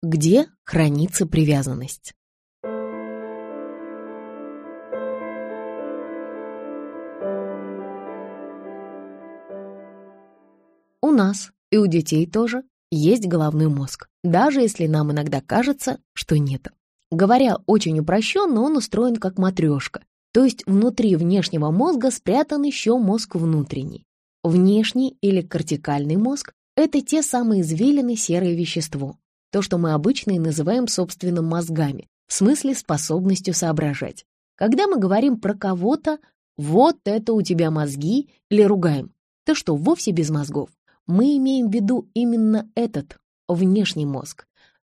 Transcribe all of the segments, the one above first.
Где хранится привязанность? У нас и у детей тоже есть головной мозг, даже если нам иногда кажется, что нет. Говоря очень упрощенно, он устроен как матрешка, то есть внутри внешнего мозга спрятан еще мозг внутренний. Внешний или кортикальный мозг – это те самые извилины серое вещество, то, что мы обычно и называем собственным мозгами, в смысле способностью соображать. Когда мы говорим про кого-то «вот это у тебя мозги» или ругаем, то что вовсе без мозгов, мы имеем в виду именно этот, внешний мозг.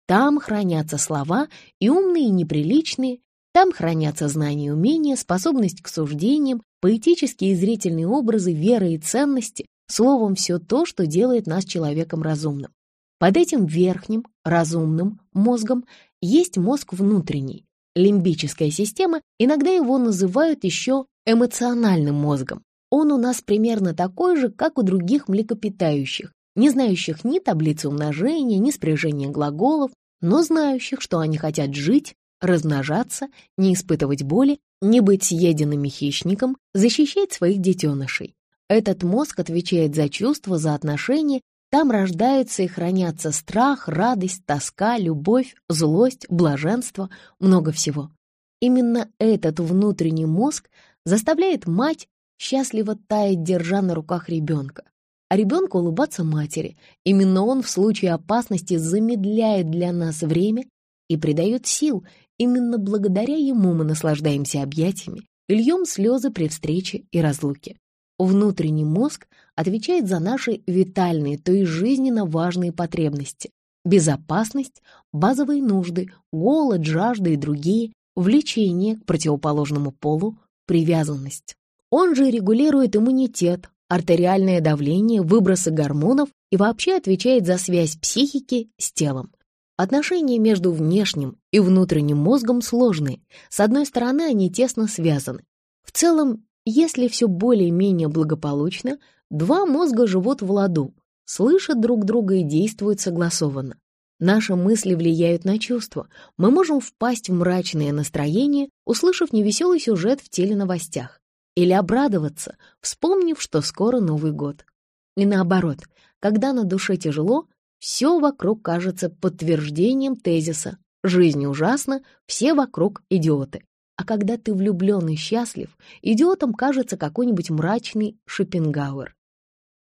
Там хранятся слова и умные, и неприличные, там хранятся знания и умения, способность к суждениям, поэтические и зрительные образы, вера и ценности, словом, все то, что делает нас человеком разумным. Под этим верхним, разумным мозгом есть мозг внутренний, лимбическая система, иногда его называют еще эмоциональным мозгом. Он у нас примерно такой же, как у других млекопитающих, не знающих ни таблицы умножения, ни спряжения глаголов, но знающих, что они хотят жить, размножаться, не испытывать боли, не быть съеденными хищником, защищать своих детенышей. Этот мозг отвечает за чувства, за отношения там рождаются и хранятся страх, радость, тоска, любовь, злость, блаженство, много всего. Именно этот внутренний мозг заставляет мать счастливо таять, держа на руках ребенка, а ребенка улыбаться матери. Именно он в случае опасности замедляет для нас время и придает сил. Именно благодаря ему мы наслаждаемся объятиями и льем слезы при встрече и разлуке. Внутренний мозг отвечает за наши витальные, то есть жизненно важные потребности. Безопасность, базовые нужды, голод, жажда и другие, влечение к противоположному полу, привязанность. Он же регулирует иммунитет, артериальное давление, выбросы гормонов и вообще отвечает за связь психики с телом. Отношения между внешним и внутренним мозгом сложные. С одной стороны, они тесно связаны. В целом, если все более-менее благополучно, два мозга живут в ладу, слышат друг друга и действуют согласованно. Наши мысли влияют на чувства. Мы можем впасть в мрачное настроение, услышав невеселый сюжет в теленовостях. Или обрадоваться, вспомнив, что скоро Новый год. И наоборот, когда на душе тяжело, все вокруг кажется подтверждением тезиса «Жизнь ужасна, все вокруг идиоты». А когда ты влюблен и счастлив, идиотом кажется какой-нибудь мрачный Шопенгауэр.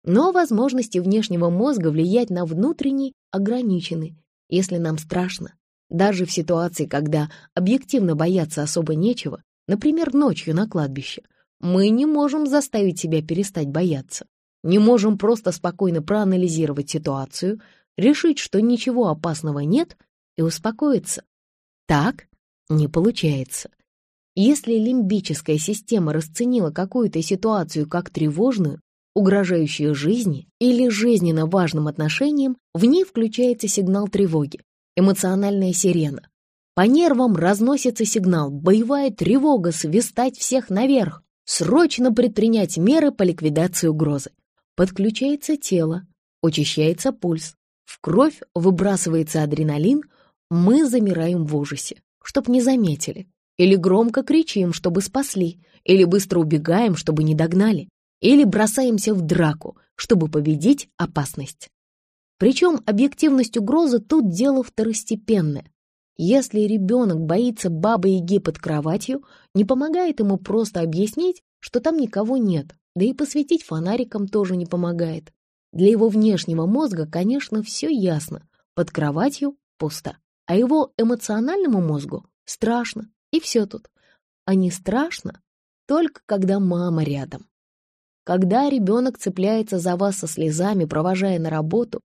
Но возможности внешнего мозга влиять на внутренний ограничены, если нам страшно. Даже в ситуации, когда объективно бояться особо нечего, например, ночью на кладбище, мы не можем заставить себя перестать бояться. Не можем просто спокойно проанализировать ситуацию, решить, что ничего опасного нет, и успокоиться. Так не получается. Если лимбическая система расценила какую-то ситуацию как тревожную, угрожающую жизни или жизненно важным отношениям, в ней включается сигнал тревоги, эмоциональная сирена. По нервам разносится сигнал «боевая тревога, свистать всех наверх», срочно предпринять меры по ликвидации угрозы. Подключается тело, учащается пульс, в кровь выбрасывается адреналин, мы замираем в ужасе, чтоб не заметили. Или громко кричим, чтобы спасли, или быстро убегаем, чтобы не догнали, или бросаемся в драку, чтобы победить опасность. Причем объективность угрозы тут дело второстепенное. Если ребенок боится бабы-яги под кроватью, не помогает ему просто объяснить, что там никого нет, да и посветить фонариком тоже не помогает. Для его внешнего мозга, конечно, все ясно, под кроватью пусто, а его эмоциональному мозгу страшно, и все тут. А не страшно только когда мама рядом. Когда ребенок цепляется за вас со слезами, провожая на работу,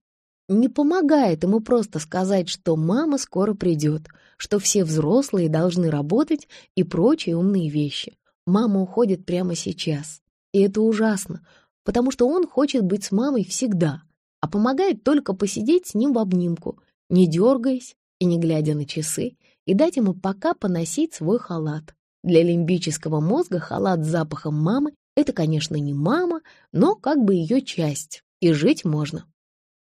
не помогает ему просто сказать, что мама скоро придет, что все взрослые должны работать и прочие умные вещи. Мама уходит прямо сейчас. И это ужасно, потому что он хочет быть с мамой всегда, а помогает только посидеть с ним в обнимку, не дергаясь и не глядя на часы, и дать ему пока поносить свой халат. Для лимбического мозга халат с запахом мамы — это, конечно, не мама, но как бы ее часть, и жить можно.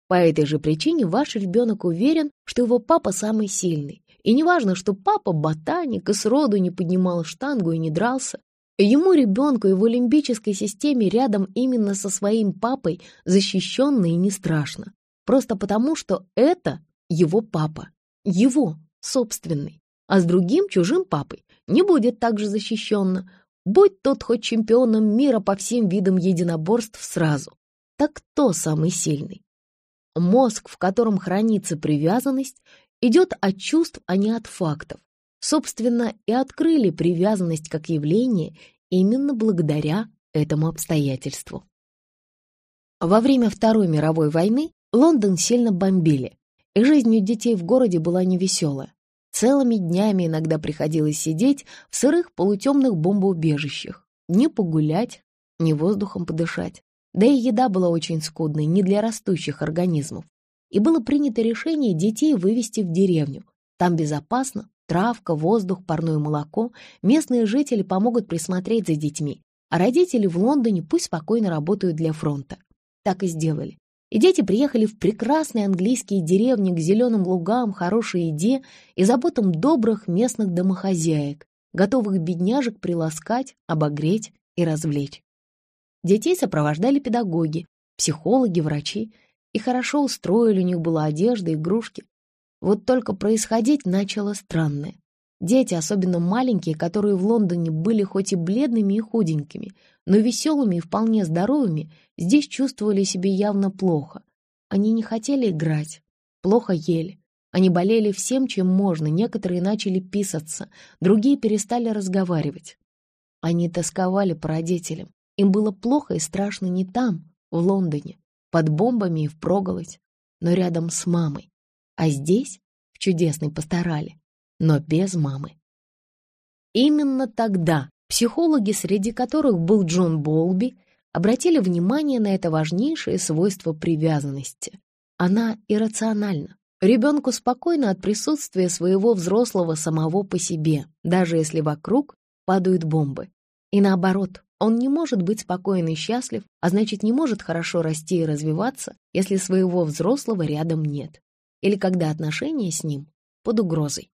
По этой же причине ваш ребенок уверен, что его папа самый сильный. И неважно, что папа ботаник и сроду не поднимал штангу и не дрался. Ему, ребенку, его лимбической системе рядом именно со своим папой защищенно и не страшно. Просто потому, что это его папа. Его, собственный. А с другим чужим папой не будет так же защищенно, будь тот хоть чемпионом мира по всем видам единоборств сразу. Так кто самый сильный? Мозг, в котором хранится привязанность, идет от чувств, а не от фактов. Собственно, и открыли привязанность как явление именно благодаря этому обстоятельству. Во время Второй мировой войны Лондон сильно бомбили, и жизнь у детей в городе была невеселая. Целыми днями иногда приходилось сидеть в сырых полутемных бомбоубежищах. Не погулять, ни воздухом подышать. Да и еда была очень скудной, не для растущих организмов. И было принято решение детей вывести в деревню. Там безопасно, травка, воздух, парное молоко. Местные жители помогут присмотреть за детьми. А родители в Лондоне пусть спокойно работают для фронта. Так и сделали. И дети приехали в прекрасные английские деревни к зеленым лугам, хорошей еде и заботам добрых местных домохозяек, готовых бедняжек приласкать, обогреть и развлечь. Детей сопровождали педагоги, психологи, врачи, и хорошо устроили, у них была одежда, игрушки. Вот только происходить начало странное. Дети, особенно маленькие, которые в Лондоне были хоть и бледными и худенькими, но веселыми и вполне здоровыми, здесь чувствовали себя явно плохо. Они не хотели играть, плохо ели. Они болели всем, чем можно, некоторые начали писаться, другие перестали разговаривать. Они тосковали по родителям. Им было плохо и страшно не там, в Лондоне, под бомбами и впроголодь, но рядом с мамой. А здесь, в чудесной постарали, но без мамы. Именно тогда психологи, среди которых был Джон Болби, обратили внимание на это важнейшее свойство привязанности. Она иррациональна. Ребенку спокойно от присутствия своего взрослого самого по себе, даже если вокруг падают бомбы. И наоборот, он не может быть спокоен и счастлив, а значит, не может хорошо расти и развиваться, если своего взрослого рядом нет. Или когда отношения с ним под угрозой.